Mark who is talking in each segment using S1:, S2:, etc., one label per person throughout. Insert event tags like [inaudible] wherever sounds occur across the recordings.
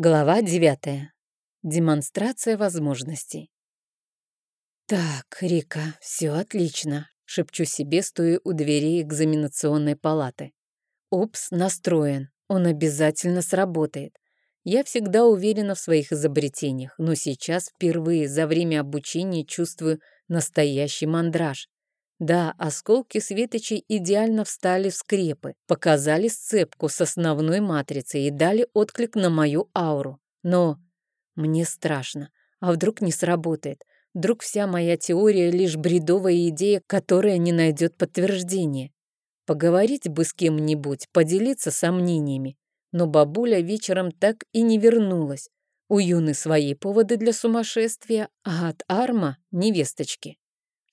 S1: Глава девятая. Демонстрация возможностей. «Так, Рика, все отлично», — шепчу себе, стоя у двери экзаменационной палаты. «Упс, настроен. Он обязательно сработает. Я всегда уверена в своих изобретениях, но сейчас впервые за время обучения чувствую настоящий мандраж. Да, осколки светочей идеально встали в скрепы, показали сцепку с основной матрицей и дали отклик на мою ауру. Но мне страшно. А вдруг не сработает? Вдруг вся моя теория — лишь бредовая идея, которая не найдет подтверждения? Поговорить бы с кем-нибудь, поделиться сомнениями. Но бабуля вечером так и не вернулась. У Юны свои поводы для сумасшествия, а от Арма — невесточки.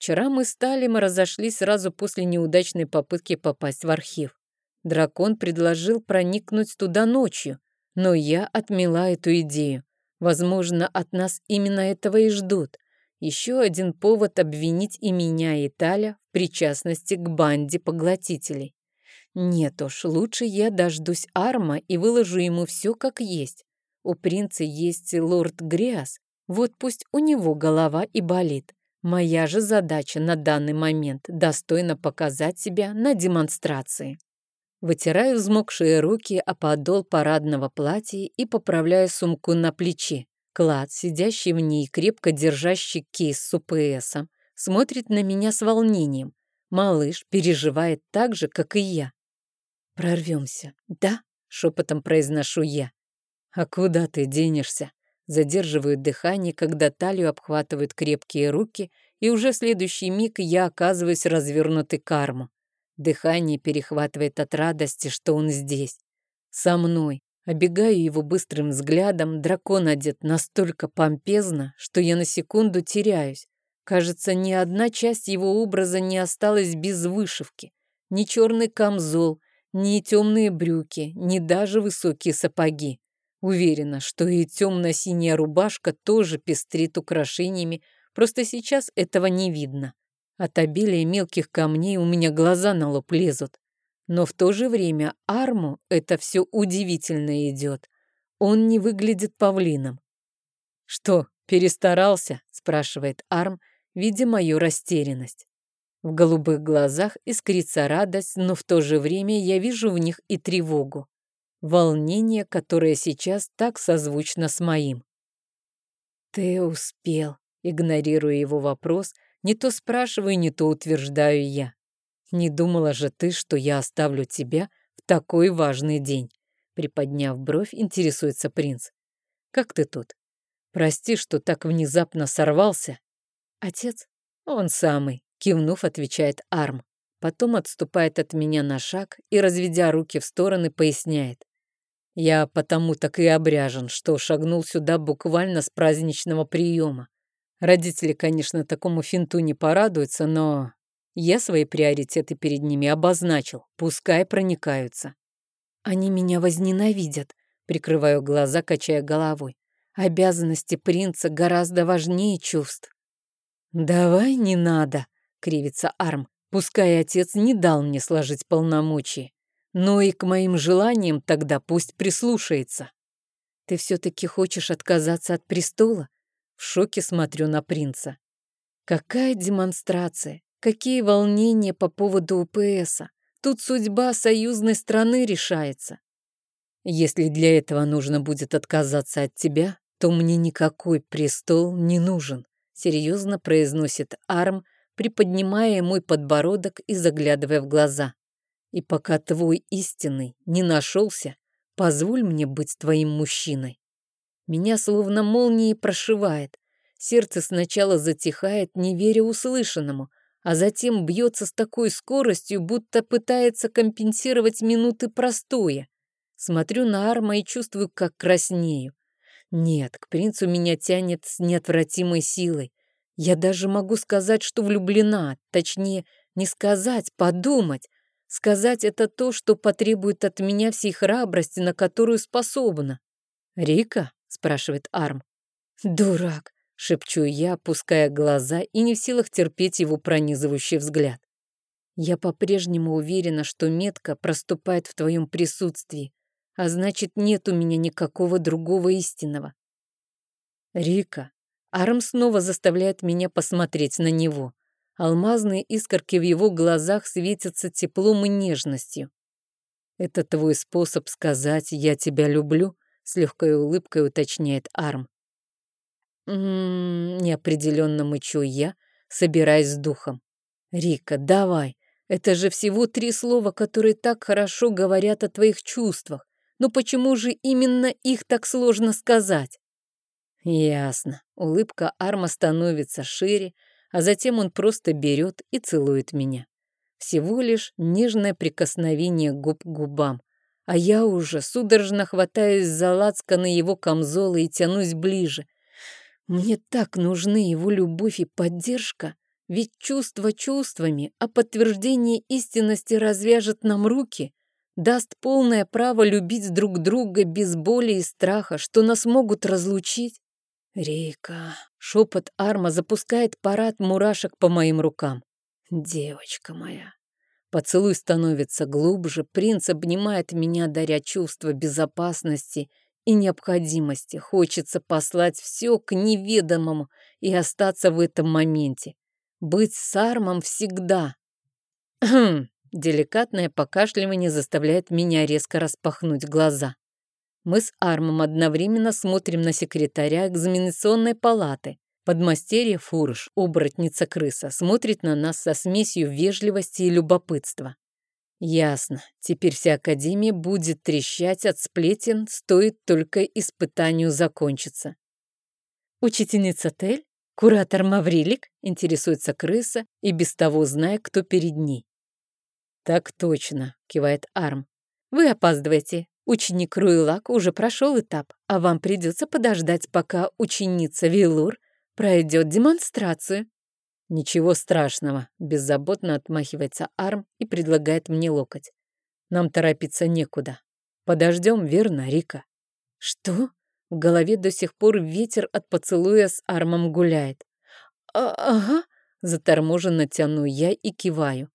S1: Вчера мы с Талем разошлись сразу после неудачной попытки попасть в архив. Дракон предложил проникнуть туда ночью, но я отмела эту идею. Возможно, от нас именно этого и ждут. Еще один повод обвинить и меня, и Таля в причастности к банде поглотителей. Нет уж, лучше я дождусь Арма и выложу ему все как есть. У принца есть лорд Гряз, вот пусть у него голова и болит. Моя же задача на данный момент достойно показать себя на демонстрации. Вытираю взмокшие руки о подол парадного платья и поправляю сумку на плече. Клад, сидящий в ней, крепко держащий кейс с УПСом, смотрит на меня с волнением. Малыш переживает так же, как и я. «Прорвемся, да?» — шепотом произношу я. «А куда ты денешься?» Задерживаю дыхание, когда талию обхватывают крепкие руки, и уже в следующий миг я оказываюсь развернутой карму. Дыхание перехватывает от радости, что он здесь. Со мной. Обегаю его быстрым взглядом, дракон одет настолько помпезно, что я на секунду теряюсь. Кажется, ни одна часть его образа не осталась без вышивки. Ни черный камзол, ни темные брюки, ни даже высокие сапоги. Уверена, что и темно-синяя рубашка тоже пестрит украшениями, просто сейчас этого не видно. От обилия мелких камней у меня глаза на лоб лезут. Но в то же время Арму это все удивительно идет. Он не выглядит павлином. «Что, перестарался?» – спрашивает Арм, видя мою растерянность. В голубых глазах искрится радость, но в то же время я вижу в них и тревогу волнение, которое сейчас так созвучно с моим. «Ты успел», — игнорируя его вопрос, не то спрашиваю, не то утверждаю я. «Не думала же ты, что я оставлю тебя в такой важный день?» Приподняв бровь, интересуется принц. «Как ты тут? Прости, что так внезапно сорвался». «Отец?» «Он самый», — кивнув, отвечает Арм. Потом отступает от меня на шаг и, разведя руки в стороны, поясняет. Я потому так и обряжен, что шагнул сюда буквально с праздничного приема. Родители, конечно, такому финту не порадуются, но я свои приоритеты перед ними обозначил, пускай проникаются. Они меня возненавидят, прикрываю глаза, качая головой. Обязанности принца гораздо важнее чувств. «Давай не надо», — кривится Арм, пускай отец не дал мне сложить полномочия. Но и к моим желаниям тогда пусть прислушается. Ты все-таки хочешь отказаться от престола? В шоке смотрю на принца. Какая демонстрация, какие волнения по поводу УПСа. Тут судьба союзной страны решается. Если для этого нужно будет отказаться от тебя, то мне никакой престол не нужен, серьезно произносит Арм, приподнимая мой подбородок и заглядывая в глаза. И пока твой истинный не нашелся, позволь мне быть твоим мужчиной. Меня словно молнией прошивает. Сердце сначала затихает, не веря услышанному, а затем бьется с такой скоростью, будто пытается компенсировать минуты простоя. Смотрю на Арма и чувствую, как краснею. Нет, к принцу меня тянет с неотвратимой силой. Я даже могу сказать, что влюблена, точнее, не сказать, подумать. Сказать это то, что потребует от меня всей храбрости, на которую способна. «Рика?» — спрашивает Арм. «Дурак!» — шепчу я, опуская глаза и не в силах терпеть его пронизывающий взгляд. «Я по-прежнему уверена, что метка проступает в твоем присутствии, а значит, нет у меня никакого другого истинного. Рика. Арм снова заставляет меня посмотреть на него. Алмазные искорки в его глазах светятся теплом и нежностью. «Это твой способ сказать «я тебя люблю»?» С легкой улыбкой уточняет Арм. «М-м-м», неопределенно мычу я, собираясь с духом. «Рика, давай, это же всего три слова, которые так хорошо говорят о твоих чувствах. Но почему же именно их так сложно сказать? Ясно. Улыбка Арма становится шире, а затем он просто берет и целует меня. Всего лишь нежное прикосновение губ к губам. А я уже судорожно хватаюсь за лацканы его камзола и тянусь ближе. Мне так нужны его любовь и поддержка. Ведь чувство чувствами, а подтверждение истинности развяжет нам руки, даст полное право любить друг друга без боли и страха, что нас могут разлучить. Рика, шепот Арма запускает парад мурашек по моим рукам. Девочка моя. Поцелуй становится глубже, принц обнимает меня, даря чувство безопасности и необходимости. Хочется послать все к неведомому и остаться в этом моменте. Быть с Армом всегда. [clears throat] Деликатное покашливание заставляет меня резко распахнуть глаза. Мы с Армом одновременно смотрим на секретаря экзаменационной палаты. Подмастерье Фурш, оборотница-крыса, смотрит на нас со смесью вежливости и любопытства. Ясно, теперь вся Академия будет трещать от сплетен, стоит только испытанию закончиться. Учительница Тель «Куратор Маврилик?» — интересуется крыса, и без того зная, кто перед ней. «Так точно», — кивает Арм. «Вы опаздываете. Ученик Руилак уже прошел этап, а вам придется подождать, пока ученица Вилур пройдет демонстрацию». «Ничего страшного», — беззаботно отмахивается Арм и предлагает мне локоть. «Нам торопиться некуда. Подождем, верно, Рика?» «Что?» В голове до сих пор ветер от поцелуя с армом гуляет. А «Ага», — заторможенно тяну я и киваю.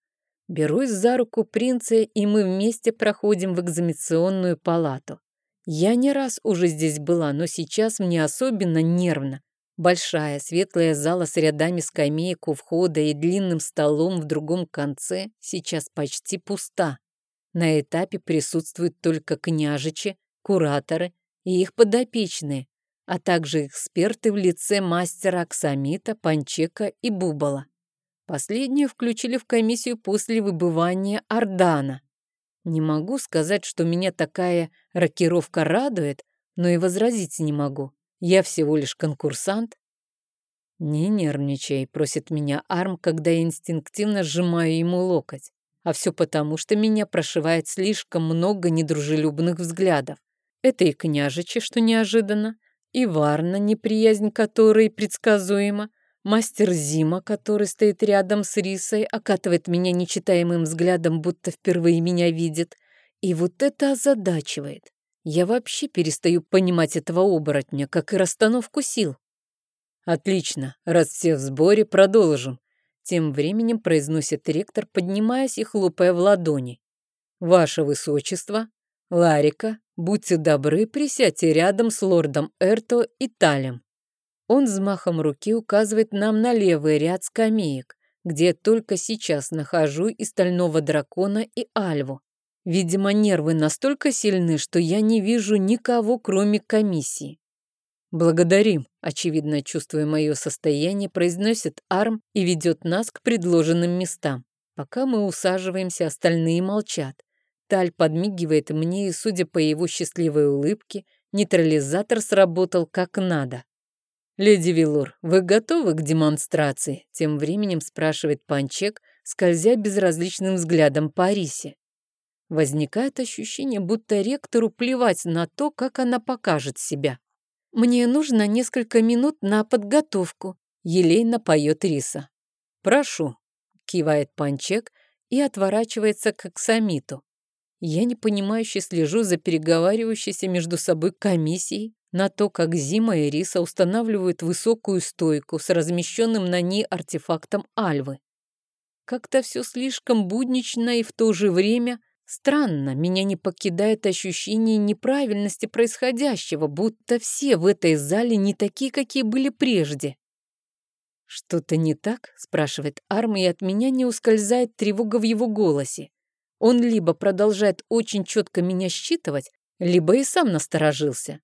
S1: Берусь за руку принца, и мы вместе проходим в экзаменационную палату. Я не раз уже здесь была, но сейчас мне особенно нервно. Большая светлая зала с рядами скамеек у входа и длинным столом в другом конце сейчас почти пуста. На этапе присутствуют только княжичи, кураторы и их подопечные, а также эксперты в лице мастера Аксамита, Панчека и Бубала. Последнюю включили в комиссию после выбывания Ордана. Не могу сказать, что меня такая рокировка радует, но и возразить не могу. Я всего лишь конкурсант. «Не нервничай», — просит меня Арм, когда я инстинктивно сжимаю ему локоть. А все потому, что меня прошивает слишком много недружелюбных взглядов. Это и княжичи, что неожиданно, и Варна, неприязнь которой предсказуема, мастер Зима, который стоит рядом с Рисой, окатывает меня нечитаемым взглядом, будто впервые меня видит. И вот это озадачивает. Я вообще перестаю понимать этого оборотня, как и расстановку сил. Отлично, раз все в сборе, продолжим. Тем временем произносит ректор, поднимаясь и хлопая в ладони. Ваше Высочество, Ларика, будьте добры, присядьте рядом с лордом Эрто и Талем. Он взмахом руки указывает нам на левый ряд скамеек, где только сейчас нахожу и стального дракона, и Альву. Видимо, нервы настолько сильны, что я не вижу никого, кроме комиссии. «Благодарим», очевидно, чувствуя мое состояние, произносит Арм и ведет нас к предложенным местам. Пока мы усаживаемся, остальные молчат. Таль подмигивает мне, и, судя по его счастливой улыбке, нейтрализатор сработал как надо. «Леди Вилур, вы готовы к демонстрации?» Тем временем спрашивает Панчек, скользя безразличным взглядом по Арисе. Возникает ощущение, будто ректору плевать на то, как она покажет себя. «Мне нужно несколько минут на подготовку», — елейно поет Риса. «Прошу», — кивает Панчек и отворачивается к Аксамиту. Я непонимающе слежу за переговаривающейся между собой комиссией на то, как Зима и Риса устанавливают высокую стойку с размещенным на ней артефактом Альвы. Как-то все слишком буднично и в то же время Странно, меня не покидает ощущение неправильности происходящего, будто все в этой зале не такие, какие были прежде. «Что-то не так?» — спрашивает Арм, и от меня не ускользает тревога в его голосе. Он либо продолжает очень четко меня считывать, либо и сам насторожился.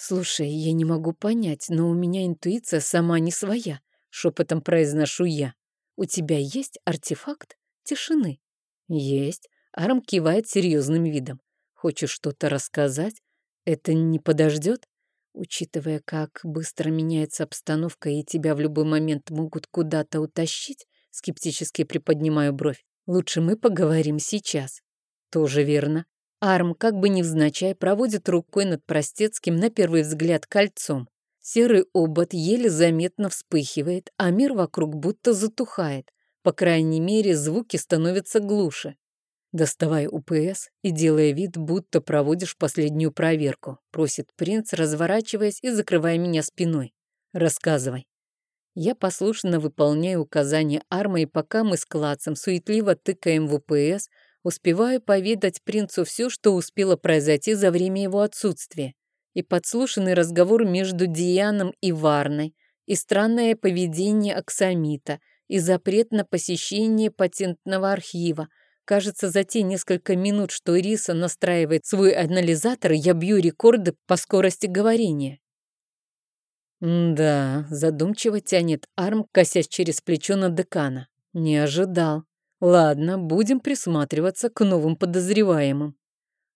S1: «Слушай, я не могу понять, но у меня интуиция сама не своя», — шепотом произношу я. «У тебя есть артефакт тишины?» «Есть. Арм кивает серьезным видом. «Хочешь что-то рассказать? Это не подождет?» Учитывая, как быстро меняется обстановка и тебя в любой момент могут куда-то утащить, скептически приподнимаю бровь. Лучше мы поговорим сейчас. Тоже верно. Арм, как бы невзначай, проводит рукой над простецким, на первый взгляд, кольцом. Серый обод еле заметно вспыхивает, а мир вокруг будто затухает. По крайней мере, звуки становятся глуше. «Доставай УПС и делая вид, будто проводишь последнюю проверку», просит принц, разворачиваясь и закрывая меня спиной. «Рассказывай». Я послушно выполняю указания Арма, и пока мы с Клацем суетливо тыкаем в УПС, успеваю поведать принцу все, что успело произойти за время его отсутствия. И подслушанный разговор между Дианом и Варной, и странное поведение Аксамита, и запрет на посещение патентного архива, Кажется, за те несколько минут, что Ириса настраивает свой анализатор, я бью рекорды по скорости говорения. «Да», — задумчиво тянет Арм, косясь через плечо на декана. «Не ожидал. Ладно, будем присматриваться к новым подозреваемым».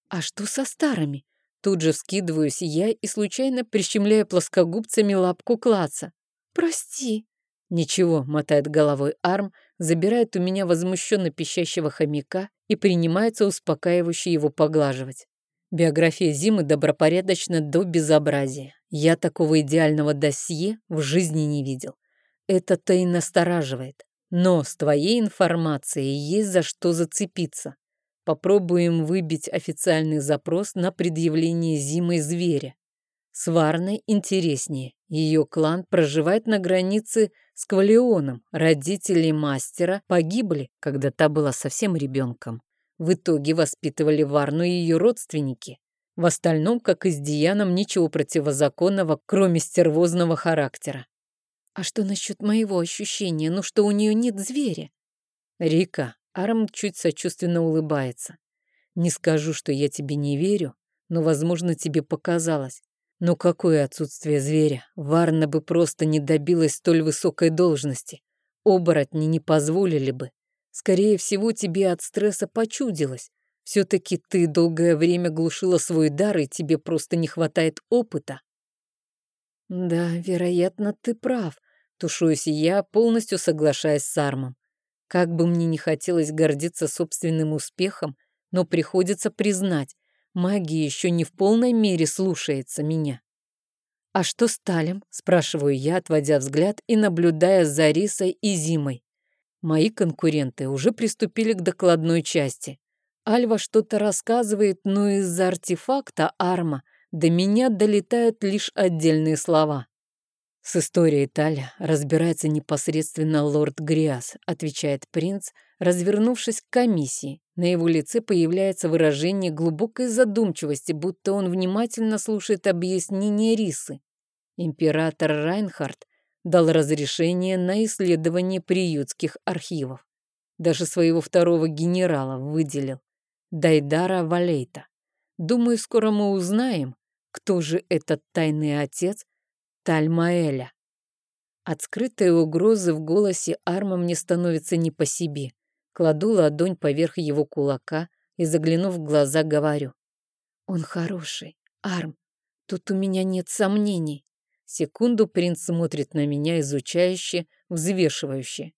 S1: «А что со старыми?» Тут же вскидываюсь я и случайно прищемляю плоскогубцами лапку клаца. «Прости». «Ничего», — мотает головой Арм, забирает у меня возмущенно пищащего хомяка и принимается успокаивающе его поглаживать. Биография Зимы добропорядочна до безобразия. Я такого идеального досье в жизни не видел. Это-то и настораживает. Но с твоей информацией есть за что зацепиться. Попробуем выбить официальный запрос на предъявление Зимой зверя. С Варной интереснее. Ее клан проживает на границе с Квалионом. Родители мастера погибли, когда та была совсем ребенком. В итоге воспитывали Варну и ее родственники. В остальном, как и с Дианом, ничего противозаконного, кроме стервозного характера. А что насчет моего ощущения, ну что у нее нет зверя? Рика, Арм чуть сочувственно улыбается. Не скажу, что я тебе не верю, но, возможно, тебе показалось. Но какое отсутствие зверя? Варна бы просто не добилась столь высокой должности. Оборотни не позволили бы. Скорее всего, тебе от стресса почудилось. Все-таки ты долгое время глушила свой дар, и тебе просто не хватает опыта. Да, вероятно, ты прав. Тушуюсь я, полностью соглашаясь с Армом. Как бы мне не хотелось гордиться собственным успехом, но приходится признать, Магия еще не в полной мере слушается меня. «А что с Талем?» – спрашиваю я, отводя взгляд и наблюдая за Рисой и Зимой. Мои конкуренты уже приступили к докладной части. Альва что-то рассказывает, но из-за артефакта арма до меня долетают лишь отдельные слова. «С историей Таля разбирается непосредственно лорд Гриас», отвечает принц, развернувшись к комиссии. На его лице появляется выражение глубокой задумчивости, будто он внимательно слушает объяснение Рисы. Император Райнхард дал разрешение на исследование приютских архивов. Даже своего второго генерала выделил. Дайдара Валейта. Думаю, скоро мы узнаем, кто же этот тайный отец Тальмаэля. От скрытой угрозы в голосе Арма мне становится не по себе. Кладу ладонь поверх его кулака и, заглянув в глаза, говорю. «Он хороший, Арм. Тут у меня нет сомнений». Секунду принц смотрит на меня изучающе, взвешивающе.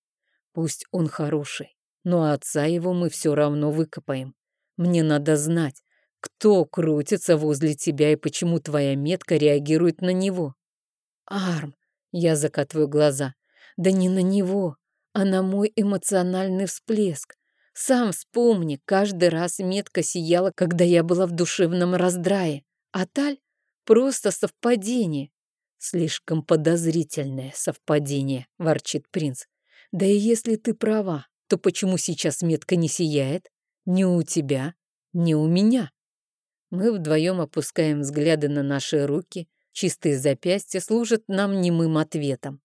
S1: Пусть он хороший, но отца его мы все равно выкопаем. Мне надо знать, кто крутится возле тебя и почему твоя метка реагирует на него. Арм, я закатываю глаза. Да не на него, а на мой эмоциональный всплеск. Сам вспомни, каждый раз метка сияла, когда я была в душевном раздрае. А Таль — просто совпадение. Слишком подозрительное совпадение, ворчит принц. Да и если ты права, то почему сейчас метка не сияет? Ни у тебя, ни у меня. Мы вдвоем опускаем взгляды на наши руки, чистые запястья служат нам немым ответом.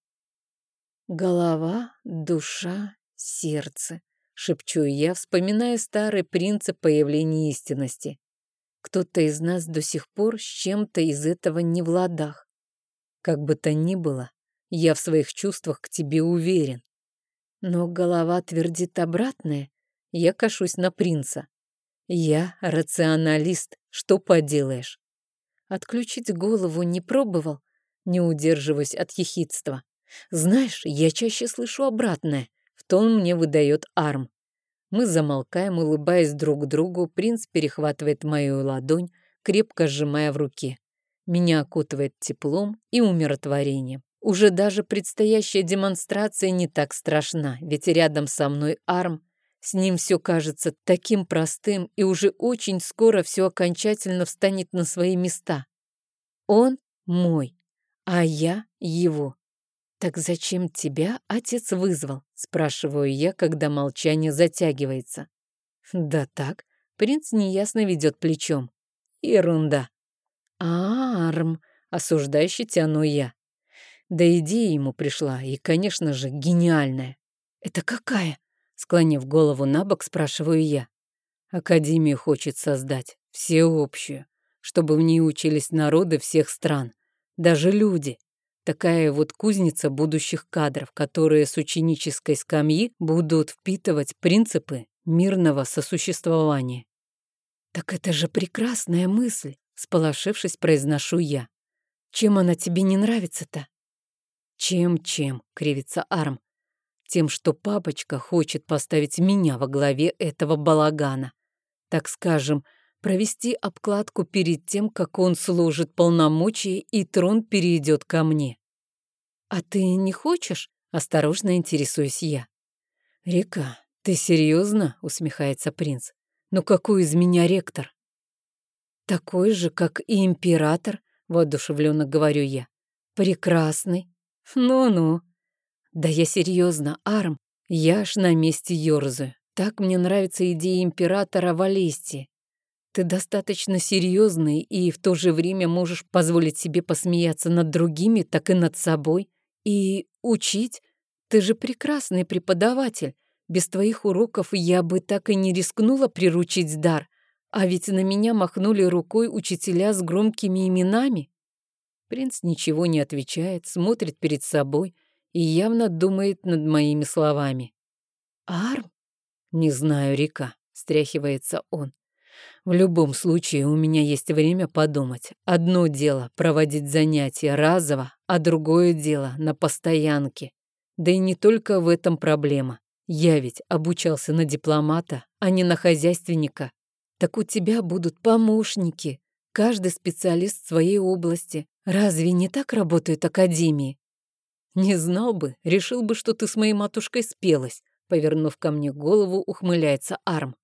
S1: Голова, душа, сердце, шепчу я, вспоминая старый принцип появления истинности. Кто-то из нас до сих пор с чем-то из этого не в ладах. Как бы то ни было, я в своих чувствах к тебе уверен. Но голова твердит обратное. Я кашусь на принца. Я рационалист, что поделаешь. Отключить голову не пробовал, не удерживаясь от ехидства. Знаешь, я чаще слышу обратное. В тон мне выдает арм. Мы замолкаем, улыбаясь друг другу. Принц перехватывает мою ладонь, крепко сжимая в руке. Меня окутывает теплом и умиротворением. Уже даже предстоящая демонстрация не так страшна, ведь рядом со мной Арм. С ним все кажется таким простым, и уже очень скоро все окончательно встанет на свои места. Он мой, а я его. «Так зачем тебя отец вызвал?» — спрашиваю я, когда молчание затягивается. «Да так», — принц неясно ведет плечом. «Ерунда». «Арм», — осуждающе тяну я. Да идея ему пришла, и, конечно же, гениальная. «Это какая?» — склонив голову на бок, спрашиваю я. Академию хочет создать, всеобщую, чтобы в ней учились народы всех стран, даже люди. Такая вот кузница будущих кадров, которые с ученической скамьи будут впитывать принципы мирного сосуществования. «Так это же прекрасная мысль!» — сполошившись, произношу я. «Чем она тебе не нравится-то?» «Чем-чем?» — кривится Арм. «Тем, что папочка хочет поставить меня во главе этого балагана. Так скажем, провести обкладку перед тем, как он служит полномочия и трон перейдет ко мне. «А ты не хочешь?» — осторожно интересуюсь я. «Река, ты серьезно?» — усмехается принц. «Ну какой из меня ректор?» «Такой же, как и император», — воодушевленно говорю я. «Прекрасный. Ну-ну». «Да я серьезно, Арм, я аж на месте ёрзаю. Так мне нравится идея императора Валести. Ты достаточно серьезный и в то же время можешь позволить себе посмеяться над другими, так и над собой. И учить? Ты же прекрасный преподаватель. Без твоих уроков я бы так и не рискнула приручить дар. А ведь на меня махнули рукой учителя с громкими именами. Принц ничего не отвечает, смотрит перед собой и явно думает над моими словами. «Арм?» «Не знаю, Рика», — стряхивается он. В любом случае у меня есть время подумать. Одно дело — проводить занятия разово, а другое дело — на постоянке. Да и не только в этом проблема. Я ведь обучался на дипломата, а не на хозяйственника. Так у тебя будут помощники. Каждый специалист в своей области. Разве не так работают академии? Не знал бы, решил бы, что ты с моей матушкой спелась. Повернув ко мне голову, ухмыляется Арм.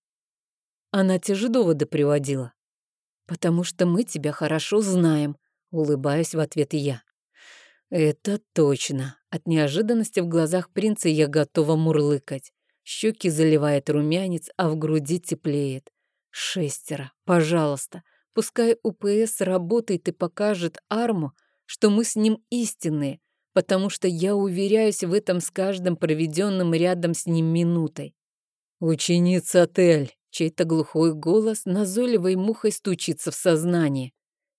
S1: Она те же доводы приводила. «Потому что мы тебя хорошо знаем», — улыбаюсь в ответ я. «Это точно». От неожиданности в глазах принца я готова мурлыкать. Щеки заливает румянец, а в груди теплеет. «Шестеро, пожалуйста, пускай УПС работает и покажет Арму, что мы с ним истинные, потому что я уверяюсь в этом с каждым проведенным рядом с ним минутой. «Ученица Тель, Чей-то глухой голос назойливой мухой стучится в сознание.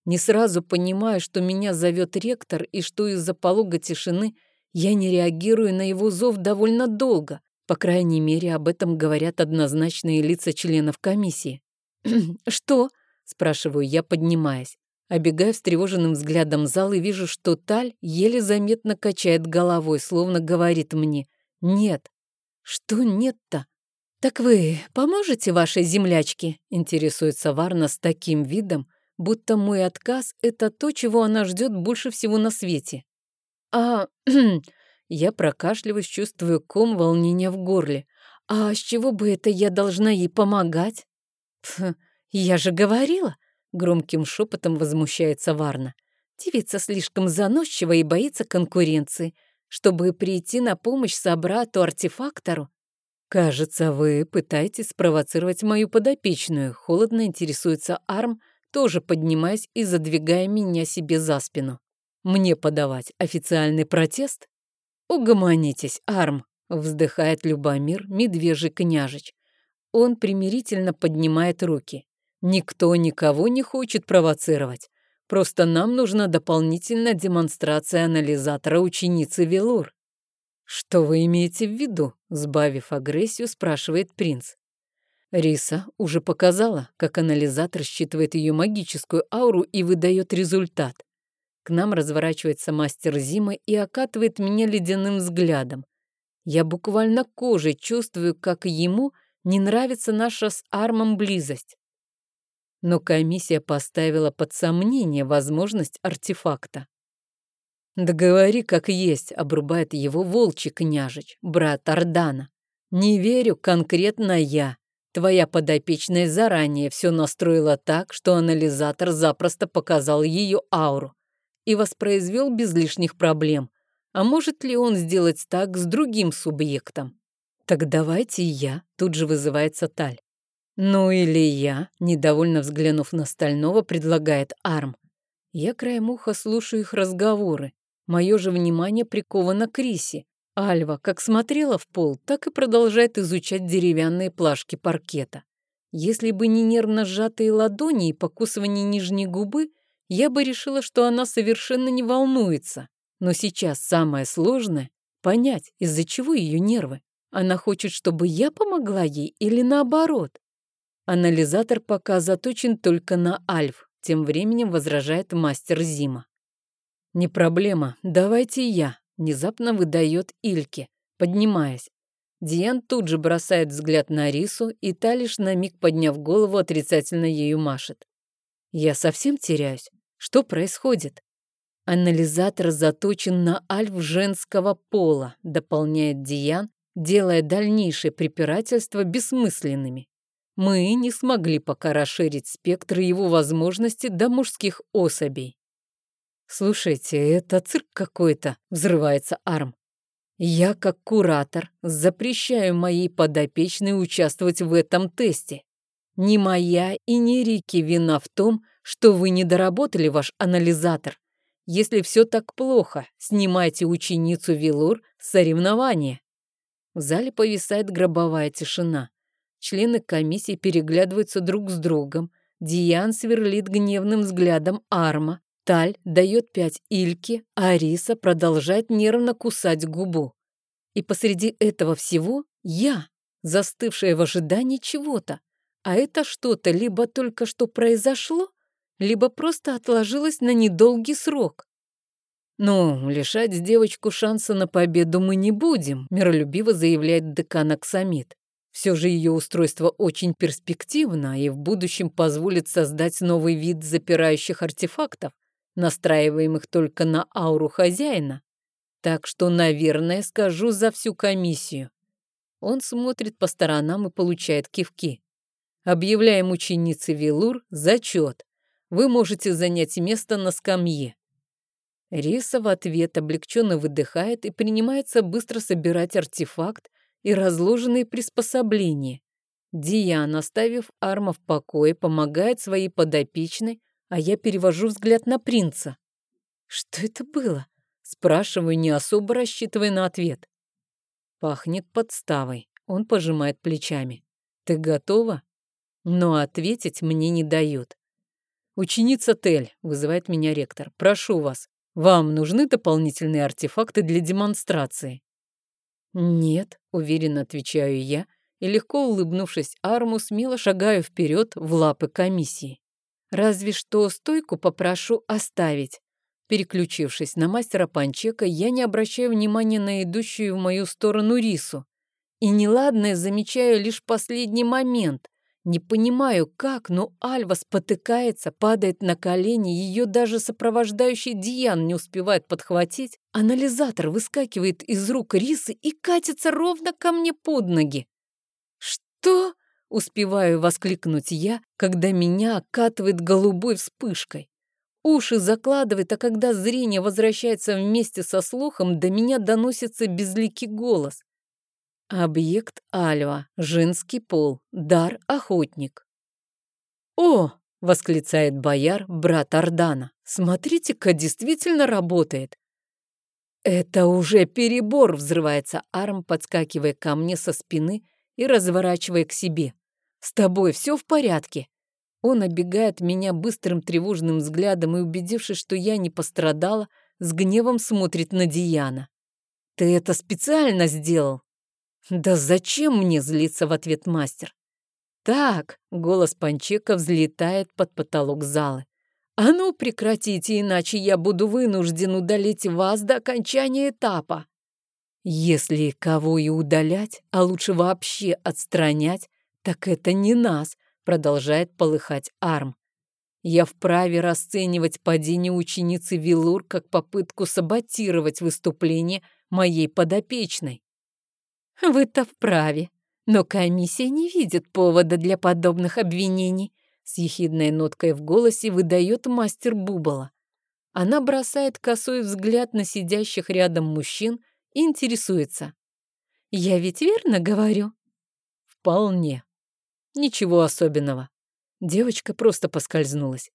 S1: Не сразу понимаю, что меня зовет ректор и что из-за полога тишины я не реагирую на его зов довольно долго. По крайней мере, об этом говорят однозначные лица членов комиссии. «Что?» — спрашиваю я, поднимаясь. Обегая встревоженным взглядом зал и вижу, что Таль еле заметно качает головой, словно говорит мне «нет». Что нет-то? «Так вы поможете вашей землячке?» — интересуется Варна с таким видом, будто мой отказ — это то, чего она ждет больше всего на свете. «А...» [clears throat] Я прокашливаюсь, чувствую ком волнения в горле. «А с чего бы это я должна ей помогать?» «Я же говорила!» — громким шепотом возмущается Варна. Девица слишком заносчива и боится конкуренции. Чтобы прийти на помощь собрату-артефактору, «Кажется, вы пытаетесь спровоцировать мою подопечную», — холодно интересуется Арм, тоже поднимаясь и задвигая меня себе за спину. «Мне подавать официальный протест?» «Угомонитесь, Арм», — вздыхает Любомир, медвежий княжич. Он примирительно поднимает руки. «Никто никого не хочет провоцировать. Просто нам нужна дополнительная демонстрация анализатора ученицы Велур. «Что вы имеете в виду?» — сбавив агрессию, спрашивает принц. Риса уже показала, как анализатор считывает ее магическую ауру и выдает результат. К нам разворачивается мастер Зимы и окатывает меня ледяным взглядом. Я буквально кожей чувствую, как ему не нравится наша с Армом близость. Но комиссия поставила под сомнение возможность артефакта. «Да говори, как есть», — обрубает его волчий княжич, брат Ордана. «Не верю конкретно я. Твоя подопечная заранее все настроила так, что анализатор запросто показал ее ауру и воспроизвел без лишних проблем. А может ли он сделать так с другим субъектом? Так давайте я, тут же вызывается Таль. Ну или я, недовольно взглянув на Стального, предлагает Арм. Я краем уха слушаю их разговоры. Мое же внимание приковано к Рисе. Альва как смотрела в пол, так и продолжает изучать деревянные плашки паркета. Если бы не нервно сжатые ладони и покусывание нижней губы, я бы решила, что она совершенно не волнуется. Но сейчас самое сложное — понять, из-за чего ее нервы. Она хочет, чтобы я помогла ей или наоборот. Анализатор пока заточен только на Альф, тем временем возражает мастер Зима. «Не проблема, давайте я», — внезапно выдает Ильке, поднимаясь. Диан тут же бросает взгляд на Рису, и та лишь на миг, подняв голову, отрицательно ею машет. «Я совсем теряюсь. Что происходит?» Анализатор заточен на альф женского пола, дополняет Диан, делая дальнейшее препирательство бессмысленными. Мы не смогли пока расширить спектр его возможностей до мужских особей. «Слушайте, это цирк какой-то», — взрывается Арм. «Я, как куратор, запрещаю моей подопечной участвовать в этом тесте. Ни моя и ни Рики вина в том, что вы не доработали ваш анализатор. Если все так плохо, снимайте ученицу Вилур с соревнования». В зале повисает гробовая тишина. Члены комиссии переглядываются друг с другом. Диан сверлит гневным взглядом Арма. Таль дает пять Ильке, а Ариса продолжает нервно кусать губу. И посреди этого всего я, застывшая в ожидании чего-то. А это что-то либо только что произошло, либо просто отложилось на недолгий срок. «Ну, лишать девочку шанса на победу мы не будем», миролюбиво заявляет декан Аксамит. Все же ее устройство очень перспективно и в будущем позволит создать новый вид запирающих артефактов, настраиваемых только на ауру хозяина. Так что, наверное, скажу за всю комиссию. Он смотрит по сторонам и получает кивки. Объявляем ученице Вилур зачет. Вы можете занять место на скамье. Риса в ответ облегченно выдыхает и принимается быстро собирать артефакт и разложенные приспособления. Диана, оставив Арма в покое, помогает своей подопечной а я перевожу взгляд на принца. «Что это было?» Спрашиваю, не особо рассчитывая на ответ. Пахнет подставой. Он пожимает плечами. «Ты готова?» Но ответить мне не дают. «Ученица Тель», — вызывает меня ректор, — «прошу вас, вам нужны дополнительные артефакты для демонстрации?» «Нет», — уверенно отвечаю я, и легко улыбнувшись Арму, смело шагаю вперед в лапы комиссии. Разве что стойку попрошу оставить. Переключившись на мастера Панчека, я не обращаю внимания на идущую в мою сторону рису. И неладное замечаю лишь последний момент. Не понимаю, как, но Альва спотыкается, падает на колени, ее даже сопровождающий Диан не успевает подхватить. Анализатор выскакивает из рук рисы и катится ровно ко мне под ноги. «Что?» Успеваю воскликнуть я, когда меня окатывает голубой вспышкой. Уши закладывает, а когда зрение возвращается вместе со слухом, до меня доносится безликий голос. Объект Альва, женский пол, дар охотник. «О!» — восклицает бояр, брат Ордана. «Смотрите-ка, действительно работает!» «Это уже перебор!» — взрывается Арм, подскакивая ко мне со спины и разворачивая к себе. «С тобой все в порядке?» Он обегает меня быстрым тревожным взглядом и, убедившись, что я не пострадала, с гневом смотрит на Диана. «Ты это специально сделал?» «Да зачем мне злиться в ответ мастер?» «Так», — голос Панчека взлетает под потолок залы. «А ну прекратите, иначе я буду вынужден удалить вас до окончания этапа». Если кого и удалять, а лучше вообще отстранять, так это не нас, продолжает полыхать Арм. Я вправе расценивать падение ученицы Вилур как попытку саботировать выступление моей подопечной. Вы-то вправе, но комиссия не видит повода для подобных обвинений, с ехидной ноткой в голосе выдает мастер Бубала. Она бросает косой взгляд на сидящих рядом мужчин и интересуется. «Я ведь верно говорю?» «Вполне. Ничего особенного. Девочка просто поскользнулась.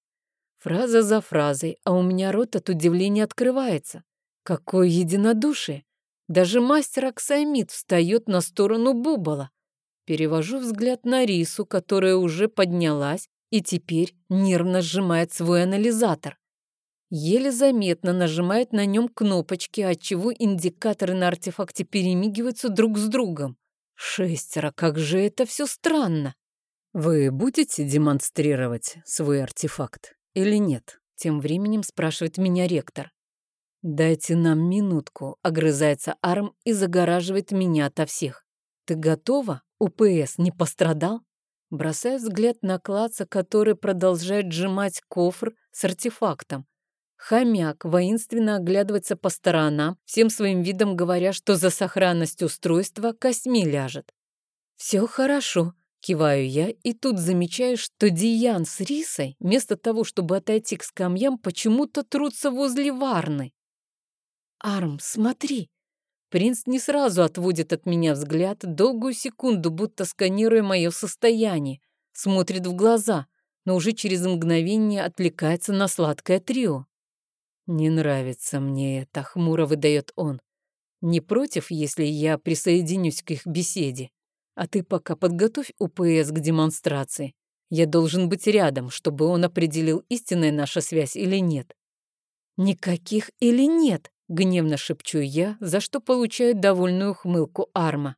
S1: Фраза за фразой, а у меня рот от удивления открывается. Какое единодушие! Даже мастер Аксамид встает на сторону Бубала. Перевожу взгляд на Рису, которая уже поднялась и теперь нервно сжимает свой анализатор. Еле заметно нажимает на нем кнопочки, отчего индикаторы на артефакте перемигиваются друг с другом. Шестеро, как же это все странно! «Вы будете демонстрировать свой артефакт или нет?» Тем временем спрашивает меня ректор. «Дайте нам минутку», — огрызается Арм и загораживает меня ото всех. «Ты готова? УПС не пострадал?» Бросаю взгляд на Клаца, который продолжает сжимать кофр с артефактом. Хомяк воинственно оглядывается по сторонам, всем своим видом говоря, что за сохранность устройства косьми ляжет. «Все хорошо», Киваю я и тут замечаю, что Диан с Рисой, вместо того, чтобы отойти к скамьям, почему-то трутся возле Варны. «Арм, смотри!» Принц не сразу отводит от меня взгляд, долгую секунду, будто сканируя мое состояние, смотрит в глаза, но уже через мгновение отвлекается на сладкое трио. «Не нравится мне это», — хмуро выдает он. «Не против, если я присоединюсь к их беседе?» А ты пока подготовь УПС к демонстрации. Я должен быть рядом, чтобы он определил, истинная наша связь или нет. Никаких или нет, гневно шепчу я, за что получаю довольную хмылку Арма.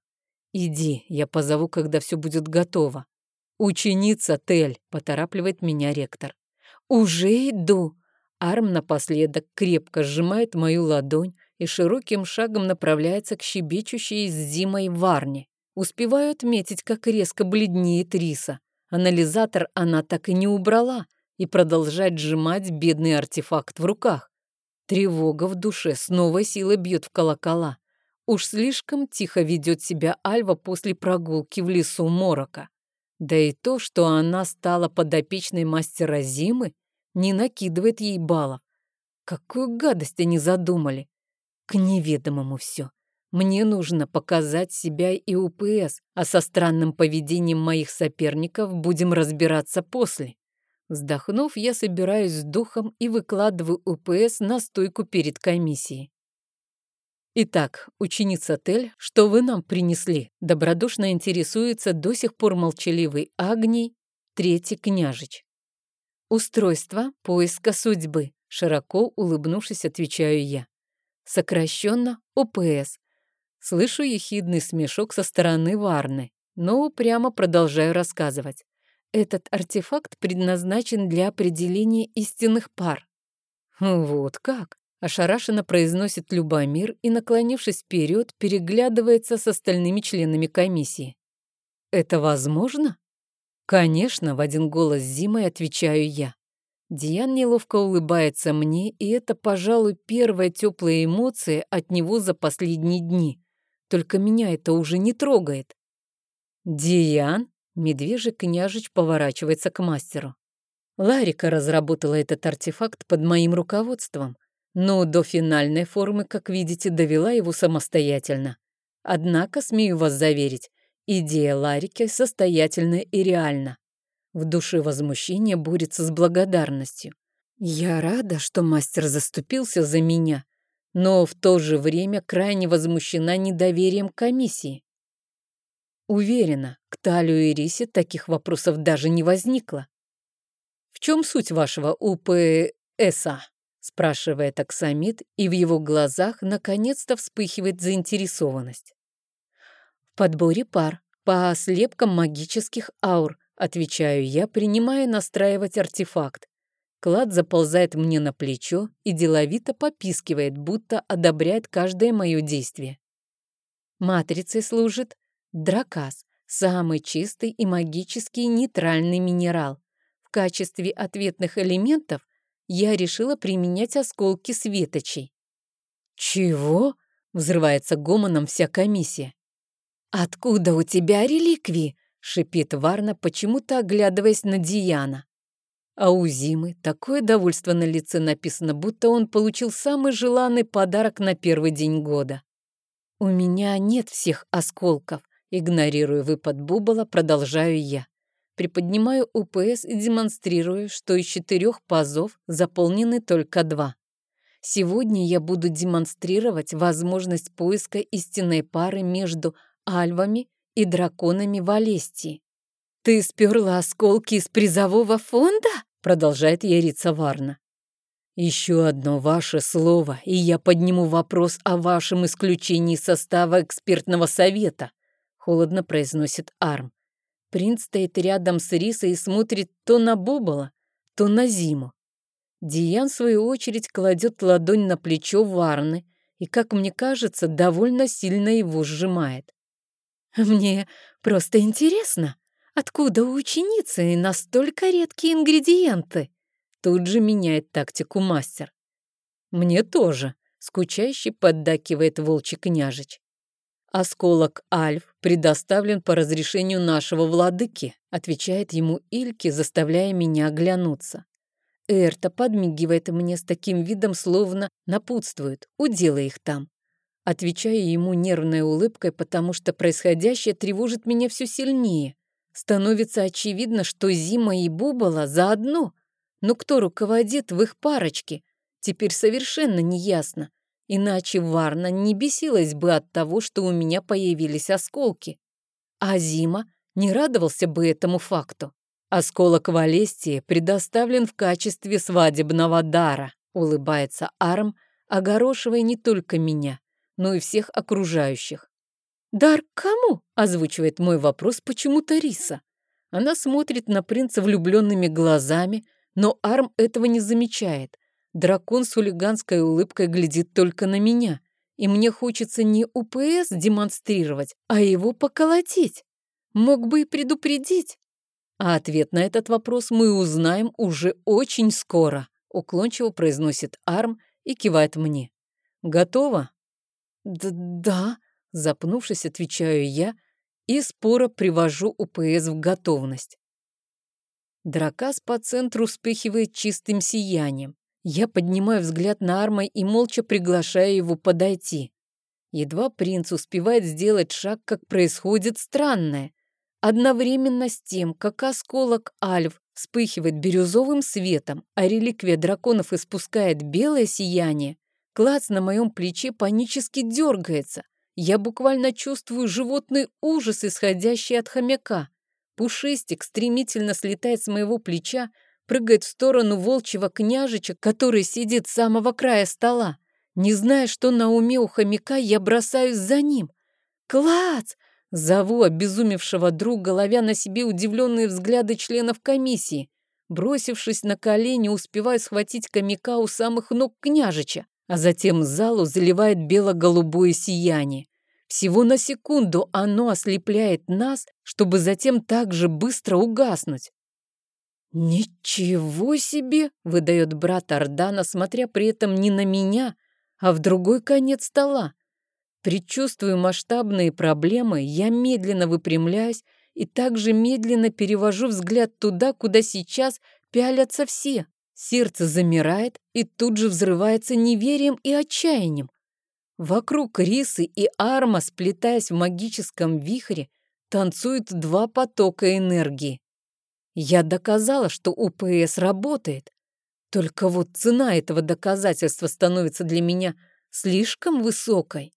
S1: Иди, я позову, когда все будет готово. Ученица Тель, поторапливает меня ректор. Уже иду. Арм напоследок крепко сжимает мою ладонь и широким шагом направляется к щебечущей с зимой варне. Успеваю отметить, как резко бледнеет Риса. Анализатор она так и не убрала и продолжает сжимать бедный артефакт в руках. Тревога в душе с новой силой бьет в колокола. Уж слишком тихо ведет себя Альва после прогулки в лесу Морока. Да и то, что она стала подопечной мастера Зимы, не накидывает ей баллов. Какую гадость они задумали. К неведомому все. Мне нужно показать себя и УПС, а со странным поведением моих соперников будем разбираться после. Вздохнув, я собираюсь с духом и выкладываю УПС на стойку перед комиссией. «Итак, ученица Тель, что вы нам принесли?» Добродушно интересуется до сих пор молчаливый Агний, третий княжич. «Устройство поиска судьбы», широко улыбнувшись, отвечаю я. Сокращенно ОПС, Слышу ехидный смешок со стороны Варны, но прямо продолжаю рассказывать. Этот артефакт предназначен для определения истинных пар. Вот как? Ошарашенно произносит Любомир и, наклонившись вперед, переглядывается с остальными членами комиссии. «Это возможно?» «Конечно», — в один голос зимой отвечаю я. Диан неловко улыбается мне, и это, пожалуй, первая теплая эмоция от него за последние дни. Только меня это уже не трогает. Диан, медвежий княжич поворачивается к мастеру. Ларика разработала этот артефакт под моим руководством, но до финальной формы, как видите, довела его самостоятельно. Однако, смею вас заверить, идея Ларики состоятельна и реальна. В душе возмущение борется с благодарностью. Я рада, что мастер заступился за меня, но в то же время крайне возмущена недоверием комиссии. Уверена, к Талию и Рисе таких вопросов даже не возникло. «В чем суть вашего УПСа?» спрашивает Аксамит, и в его глазах наконец-то вспыхивает заинтересованность. «В подборе пар, по слепкам магических аур», отвечаю я, принимая настраивать артефакт. Клад заползает мне на плечо и деловито попискивает, будто одобряет каждое мое действие. Матрицей служит дракас, самый чистый и магически нейтральный минерал. В качестве ответных элементов я решила применять осколки светочей. «Чего?» — взрывается гомоном вся комиссия. «Откуда у тебя реликвии?» — шипит Варна, почему-то оглядываясь на Диана. А у Зимы такое довольство на лице написано, будто он получил самый желанный подарок на первый день года. «У меня нет всех осколков», — игнорируя выпад Бубала, продолжаю я. Приподнимаю УПС и демонстрирую, что из четырех пазов заполнены только два. Сегодня я буду демонстрировать возможность поиска истинной пары между альвами и драконами Валестии. «Ты сперла осколки из призового фонда?» Продолжает яриться Варна. «Еще одно ваше слово, и я подниму вопрос о вашем исключении состава экспертного совета», холодно произносит Арм. Принц стоит рядом с Рисой и смотрит то на Бобола, то на Зиму. Диан, в свою очередь, кладет ладонь на плечо Варны и, как мне кажется, довольно сильно его сжимает. «Мне просто интересно», Откуда у ученицы настолько редкие ингредиенты? Тут же меняет тактику мастер. Мне тоже, скучающе поддакивает волчий княжич. Осколок Альф предоставлен по разрешению нашего владыки, отвечает ему Ильки, заставляя меня оглянуться. Эрта подмигивает мне с таким видом, словно напутствует, уделай их там. Отвечаю ему нервной улыбкой, потому что происходящее тревожит меня все сильнее. Становится очевидно, что Зима и Бубала заодно. Но кто руководит в их парочке, теперь совершенно неясно. Иначе Варна не бесилась бы от того, что у меня появились осколки. А Зима не радовался бы этому факту. Осколок Валестии предоставлен в качестве свадебного дара, улыбается Арм, огорошивая не только меня, но и всех окружающих. «Дар кому?» — озвучивает мой вопрос почему-то Риса. Она смотрит на принца влюбленными глазами, но Арм этого не замечает. Дракон с хулиганской улыбкой глядит только на меня, и мне хочется не УПС демонстрировать, а его поколотить. Мог бы и предупредить. А ответ на этот вопрос мы узнаем уже очень скоро, уклончиво произносит Арм и кивает мне. Готово? Д да, Запнувшись, отвечаю я и споро привожу УПС в готовность. Дракас по центру вспыхивает чистым сиянием. Я поднимаю взгляд на Арма и молча приглашаю его подойти. Едва принц успевает сделать шаг, как происходит странное. Одновременно с тем, как осколок Альф вспыхивает бирюзовым светом, а реликвия драконов испускает белое сияние, клац на моем плече панически дергается. Я буквально чувствую животный ужас, исходящий от хомяка. Пушистик стремительно слетает с моего плеча, прыгает в сторону волчьего княжича, который сидит с самого края стола. Не зная, что на уме у хомяка, я бросаюсь за ним. «Клац!» — зову обезумевшего друга, ловя на себе удивленные взгляды членов комиссии. Бросившись на колени, успеваю схватить хомяка у самых ног княжича а затем залу заливает бело-голубое сияние. Всего на секунду оно ослепляет нас, чтобы затем так же быстро угаснуть. «Ничего себе!» — выдает брат Ордана, смотря при этом не на меня, а в другой конец стола. Предчувствую масштабные проблемы, я медленно выпрямляюсь и также медленно перевожу взгляд туда, куда сейчас пялятся все. Сердце замирает и тут же взрывается неверием и отчаянием. Вокруг Рисы и Арма, сплетаясь в магическом вихре, танцуют два потока энергии. Я доказала, что УПС работает. Только вот цена этого доказательства становится для меня слишком высокой.